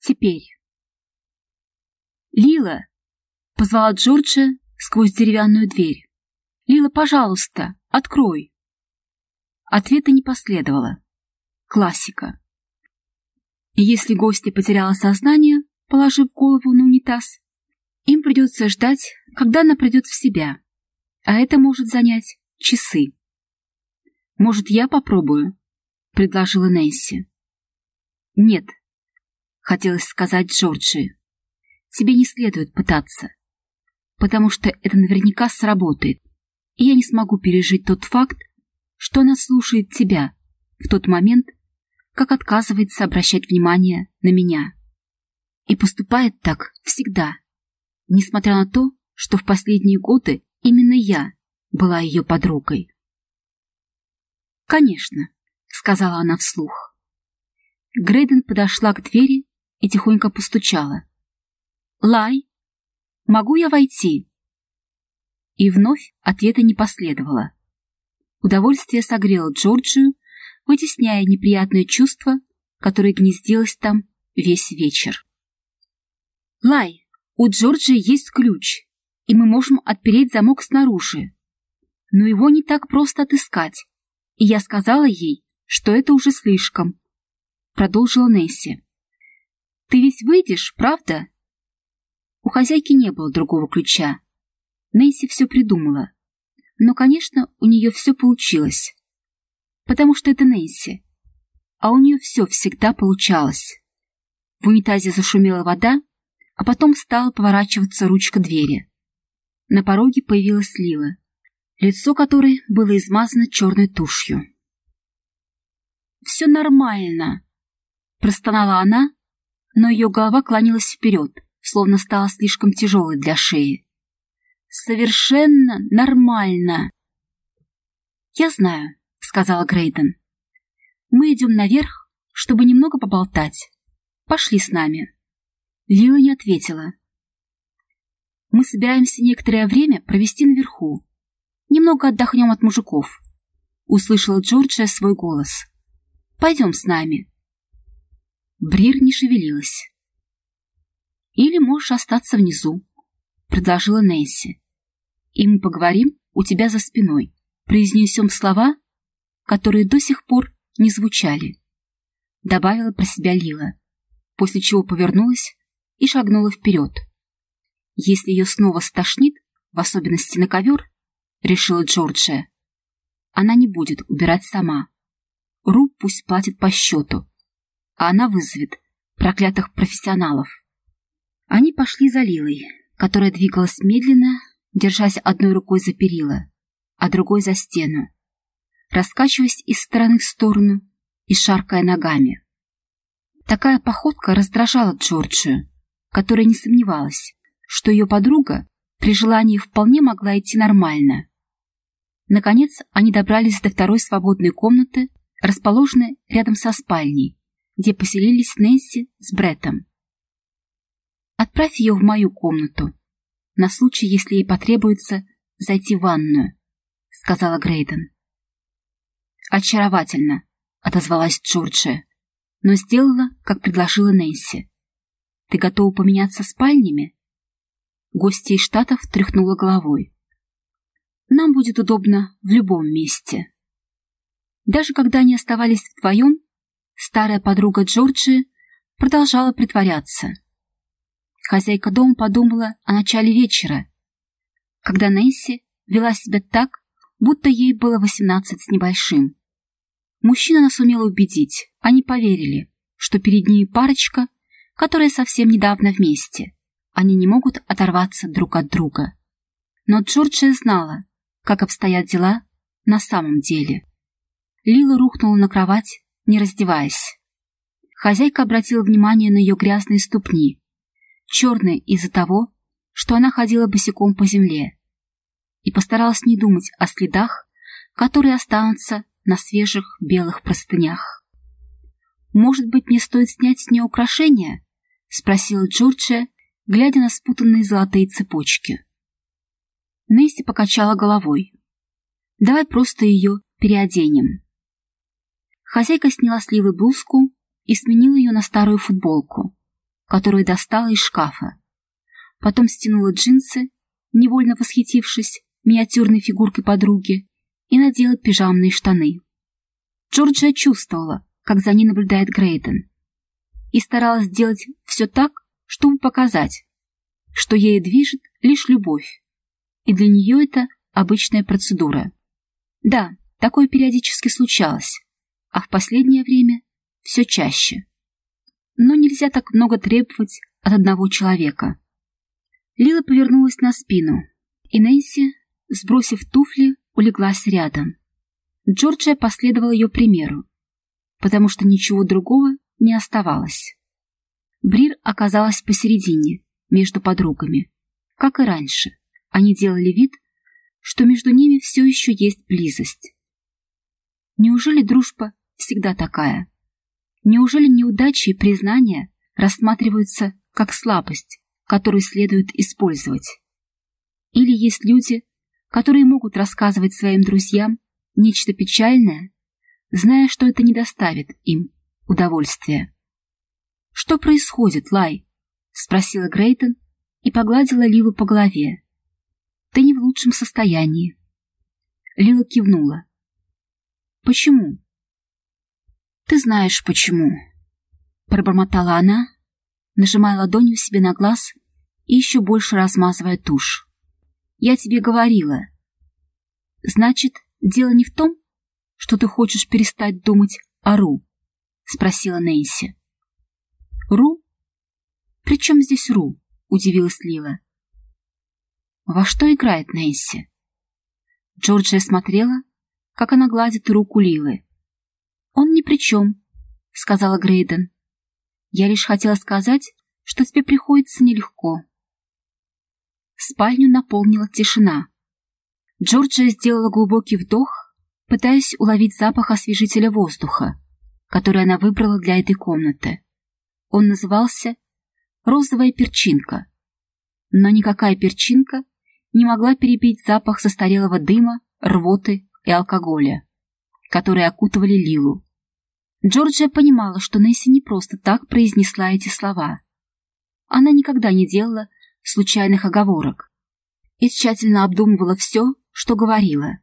Теперь. «Лила!» — позвала Джорджа сквозь деревянную дверь. «Лила, пожалуйста, открой!» Ответа не последовало. Классика. И если гостья потеряла сознание, положив голову на унитаз, им придется ждать, когда она придет в себя, а это может занять часы. «Может, я попробую?» — предложила Нэнси. «Нет», — хотелось сказать Джорджи. «Тебе не следует пытаться, потому что это наверняка сработает, и я не смогу пережить тот факт, что она слушает тебя в тот момент, как отказывается обращать внимание на меня. И поступает так всегда, несмотря на то, что в последние годы именно я была ее подругой. «Конечно», — сказала она вслух. Грейден подошла к двери и тихонько постучала. «Лай, могу я войти?» И вновь ответа не последовало. Удовольствие согрело Джорджию, вытесняя неприятное чувство, которое гнездилось там весь вечер. «Лай, у Джорджии есть ключ, и мы можем отпереть замок снаружи. Но его не так просто отыскать, и я сказала ей, что это уже слишком. Продолжила Несси. Ты ведь выйдешь, правда? У хозяйки не было другого ключа. Несси все придумала. Но, конечно, у нее все получилось. Потому что это Несси. А у нее все всегда получалось. В унитазе зашумела вода, а потом стала поворачиваться ручка двери. На пороге появилась Лила лицо которой было измазано черной тушью. «Все нормально», — простонала она, но ее голова клонилась вперед, словно стала слишком тяжелой для шеи. «Совершенно нормально». «Я знаю», — сказала Грейден. «Мы идем наверх, чтобы немного поболтать. Пошли с нами». Лила не ответила. «Мы собираемся некоторое время провести наверху», Немного отдохнем от мужиков. Услышала Джорджия свой голос. Пойдем с нами. Брир не шевелилась. Или можешь остаться внизу, предложила Нэнси. И мы поговорим у тебя за спиной. Произнесем слова, которые до сих пор не звучали. Добавила про себя Лила, после чего повернулась и шагнула вперед. Если ее снова стошнит, в особенности на ковер, — решила Джорджия. Она не будет убирать сама. Ру пусть платит по счету, а она вызовет проклятых профессионалов. Они пошли за Лилой, которая двигалась медленно, держась одной рукой за перила, а другой за стену, раскачиваясь из стороны в сторону и шаркая ногами. Такая походка раздражала Джорджию, которая не сомневалась, что ее подруга при желании вполне могла идти нормально. Наконец они добрались до второй свободной комнаты, расположенной рядом со спальней, где поселились Нэнси с Бреттом. «Отправь ее в мою комнату, на случай, если ей потребуется зайти в ванную», — сказала Грейден. «Очаровательно», — отозвалась Джорджия, но сделала, как предложила Нэнси. «Ты готова поменяться спальнями?» Гостья из Штатов тряхнула головой. Нам будет удобно в любом месте. Даже когда они оставались вдвоем, старая подруга Джорджи продолжала притворяться. Хозяйка дома подумала о начале вечера, когда Нэнси вела себя так, будто ей было восемнадцать с небольшим. Мужчина нас умела убедить, они поверили, что перед ними парочка, которая совсем недавно вместе. Они не могут оторваться друг от друга. Но Джорджия знала, как обстоят дела на самом деле. Лила рухнула на кровать, не раздеваясь. Хозяйка обратила внимание на ее грязные ступни, черные из-за того, что она ходила босиком по земле, и постаралась не думать о следах, которые останутся на свежих белых простынях. «Может быть, мне стоит снять с нее украшения?» — спросила Джорджия, глядя на спутанные золотые цепочки. Несси покачала головой. «Давай просто ее переоденем». Хозяйка сняла сливы блузку и сменила ее на старую футболку. которую достала из шкафа. Потом стянула джинсы, невольно восхитившись миниатюрной фигуркой подруги, и надела пижамные штаны. Джорджия чувствовала, как за ней наблюдает Грейден, и старалась сделать все так, чтобы показать, что ей движет лишь любовь, и для нее это обычная процедура. Да, такое периодически случалось, а в последнее время все чаще. Но нельзя так много требовать от одного человека. Лила повернулась на спину, и Нэнси, сбросив туфли, улеглась рядом. Джорджия последовала ее примеру, потому что ничего другого не оставалось. Брир оказалась посередине, между подругами. Как и раньше, они делали вид, что между ними все еще есть близость. Неужели дружба всегда такая? Неужели неудачи и признания рассматриваются как слабость, которую следует использовать? Или есть люди, которые могут рассказывать своим друзьям нечто печальное, зная, что это не доставит им удовольствия? «Что происходит, Лай?» — спросила Грейтон и погладила Лилу по голове. «Ты не в лучшем состоянии». Лила кивнула. «Почему?» «Ты знаешь, почему», — пробормотала она, нажимая ладонью себе на глаз и еще больше размазывая тушь. «Я тебе говорила. Значит, дело не в том, что ты хочешь перестать думать о Ру?» — спросила Нейси. «Ру? При здесь Ру?» — удивилась Лила. «Во что играет Нейси?» Джорджия смотрела, как она гладит руку Лилы. «Он ни при чем», — сказала Грейден. «Я лишь хотела сказать, что тебе приходится нелегко». Спальню наполнила тишина. Джорджия сделала глубокий вдох, пытаясь уловить запах освежителя воздуха, который она выбрала для этой комнаты. Он назывался «розовая перчинка». Но никакая перчинка не могла перебить запах застарелого дыма, рвоты и алкоголя, которые окутывали Лилу. Джорджия понимала, что Несси не просто так произнесла эти слова. Она никогда не делала случайных оговорок и тщательно обдумывала все, что говорила.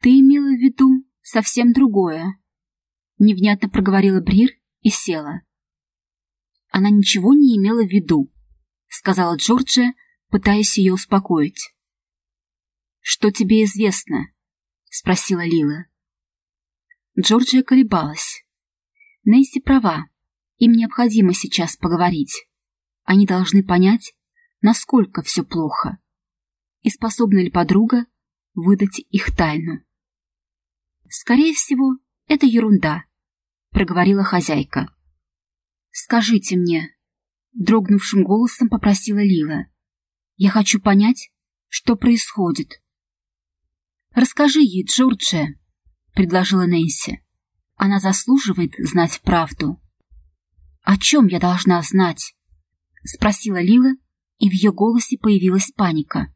«Ты имела в виду совсем другое», — невнятно проговорила Брир и села. Она ничего не имела в виду, — сказала Джорджия, пытаясь ее успокоить. «Что тебе известно?» — спросила Лила. Джорджия колебалась. Нейси права. Им необходимо сейчас поговорить. Они должны понять, насколько все плохо. И способна ли подруга выдать их тайну. «Скорее всего, это ерунда», — проговорила хозяйка. «Скажите мне», — дрогнувшим голосом попросила Лила. «Я хочу понять, что происходит». «Расскажи ей, Джорджия», — предложила Нэнси. «Она заслуживает знать правду». «О чем я должна знать?» — спросила Лила, и в ее голосе появилась паника.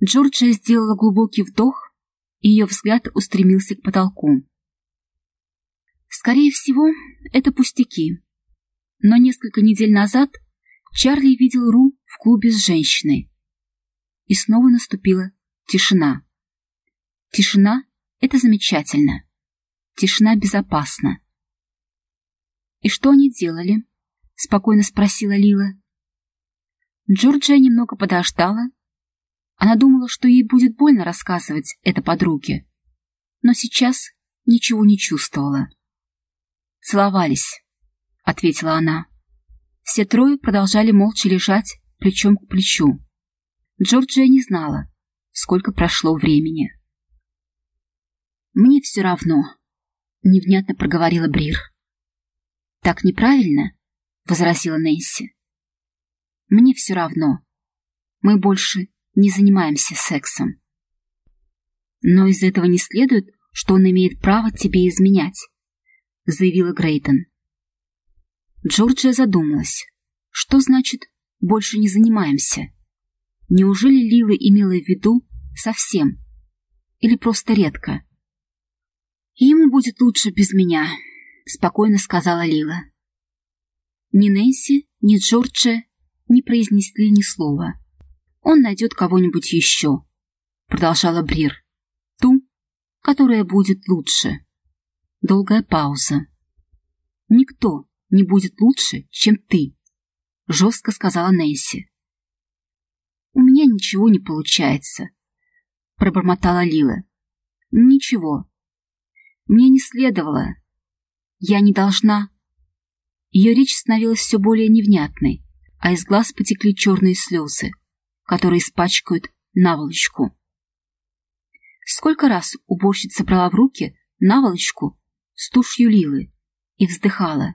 Джорджия сделала глубокий вдох, и ее взгляд устремился к потолку. «Скорее всего, это пустяки», но несколько недель назад Чарли видел Ру в клубе с женщиной. И снова наступила тишина. Тишина — это замечательно. Тишина безопасна. «И что они делали?» — спокойно спросила Лила. Джорджия немного подождала. Она думала, что ей будет больно рассказывать это подруге, но сейчас ничего не чувствовала. Целовались ответила она. Все трое продолжали молча лежать плечом к плечу. Джорджия не знала, сколько прошло времени. «Мне все равно», — невнятно проговорила Брир. «Так неправильно?» — возразила Нэнси. «Мне все равно. Мы больше не занимаемся сексом». «Но из этого не следует, что он имеет право тебе изменять», — заявила Грейтон. Джорджия задумалась. Что значит «больше не занимаемся»? Неужели Лила имела в виду совсем? Или просто редко? «Ему будет лучше без меня», — спокойно сказала Лила. Ни Нэнси, ни Джорджа не произнесли ни слова. «Он найдет кого-нибудь еще», — продолжала Брир. «Ту, которая будет лучше». Долгая пауза. «Никто не будет лучше, чем ты», — жестко сказала Нэнси. «У меня ничего не получается», — пробормотала Лила. «Ничего. Мне не следовало. Я не должна...» Ее речь становилась все более невнятной, а из глаз потекли черные слезы, которые испачкают наволочку. Сколько раз уборщица брала в руки наволочку с тушью Лилы и вздыхала.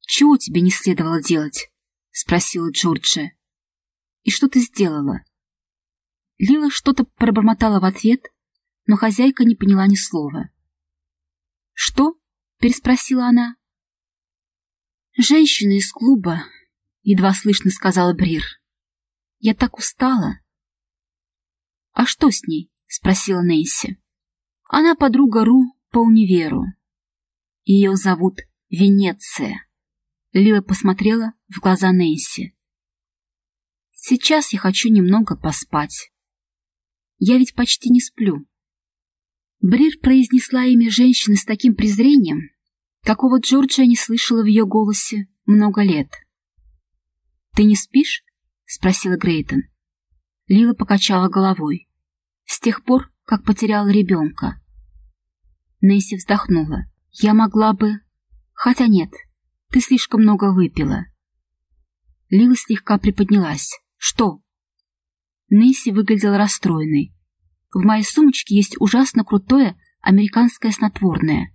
«Чего тебе не следовало делать?» — спросила Джорджия. «И что ты сделала?» Лила что-то пробормотала в ответ, но хозяйка не поняла ни слова. «Что?» — переспросила она. «Женщина из клуба», — едва слышно сказала Брир. «Я так устала». «А что с ней?» — спросила Нэнси. «Она подруга Ру по универу. Ее зовут Венеция». Лила посмотрела в глаза Нэнси. «Сейчас я хочу немного поспать. Я ведь почти не сплю». Брир произнесла имя женщины с таким презрением, какого Джорджия не слышала в ее голосе много лет. «Ты не спишь?» — спросила Грейтон. Лила покачала головой. С тех пор, как потеряла ребенка. Несси вздохнула. «Я могла бы...» «Хотя нет, ты слишком много выпила». Лила слегка приподнялась. «Что?» Несси выглядела расстроенной. «В моей сумочке есть ужасно крутое американское снотворное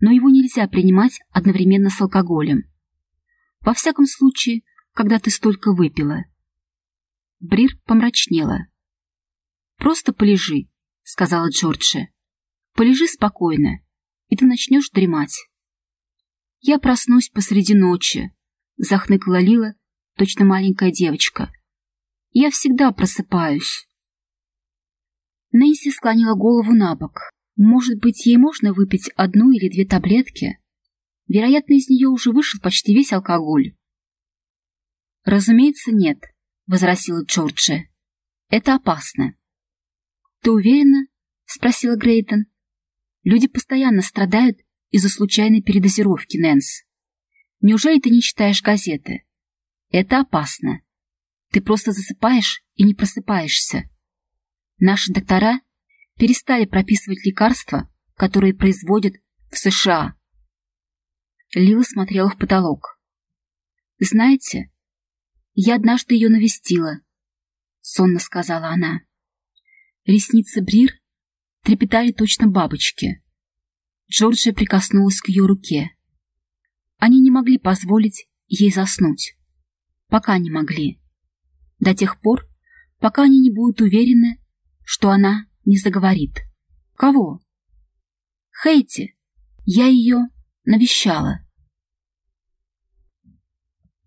но его нельзя принимать одновременно с алкоголем. Во всяком случае, когда ты столько выпила. Брир помрачнела. «Просто полежи», — сказала Джорджи. «Полежи спокойно, и ты начнешь дремать». «Я проснусь посреди ночи», — захныкала Лила, точно маленькая девочка. «Я всегда просыпаюсь». Нэнси склонила голову на бок. Может быть, ей можно выпить одну или две таблетки? Вероятно, из нее уже вышел почти весь алкоголь. «Разумеется, нет», — возразила Джорджи. «Это опасно». «Ты уверена?» — спросила Грейтон. «Люди постоянно страдают из-за случайной передозировки, Нэнс. Неужели ты не читаешь газеты? Это опасно. Ты просто засыпаешь и не просыпаешься. Наши доктора перестали прописывать лекарства, которые производят в США. Лила смотрела в потолок. «Знаете, я однажды ее навестила», — сонно сказала она. Ресницы Брир трепетали точно бабочки. Джорджия прикоснулась к ее руке. Они не могли позволить ей заснуть. Пока не могли. До тех пор, пока они не будут уверены, что она не заговорит. Кого? Хейти. Я ее навещала.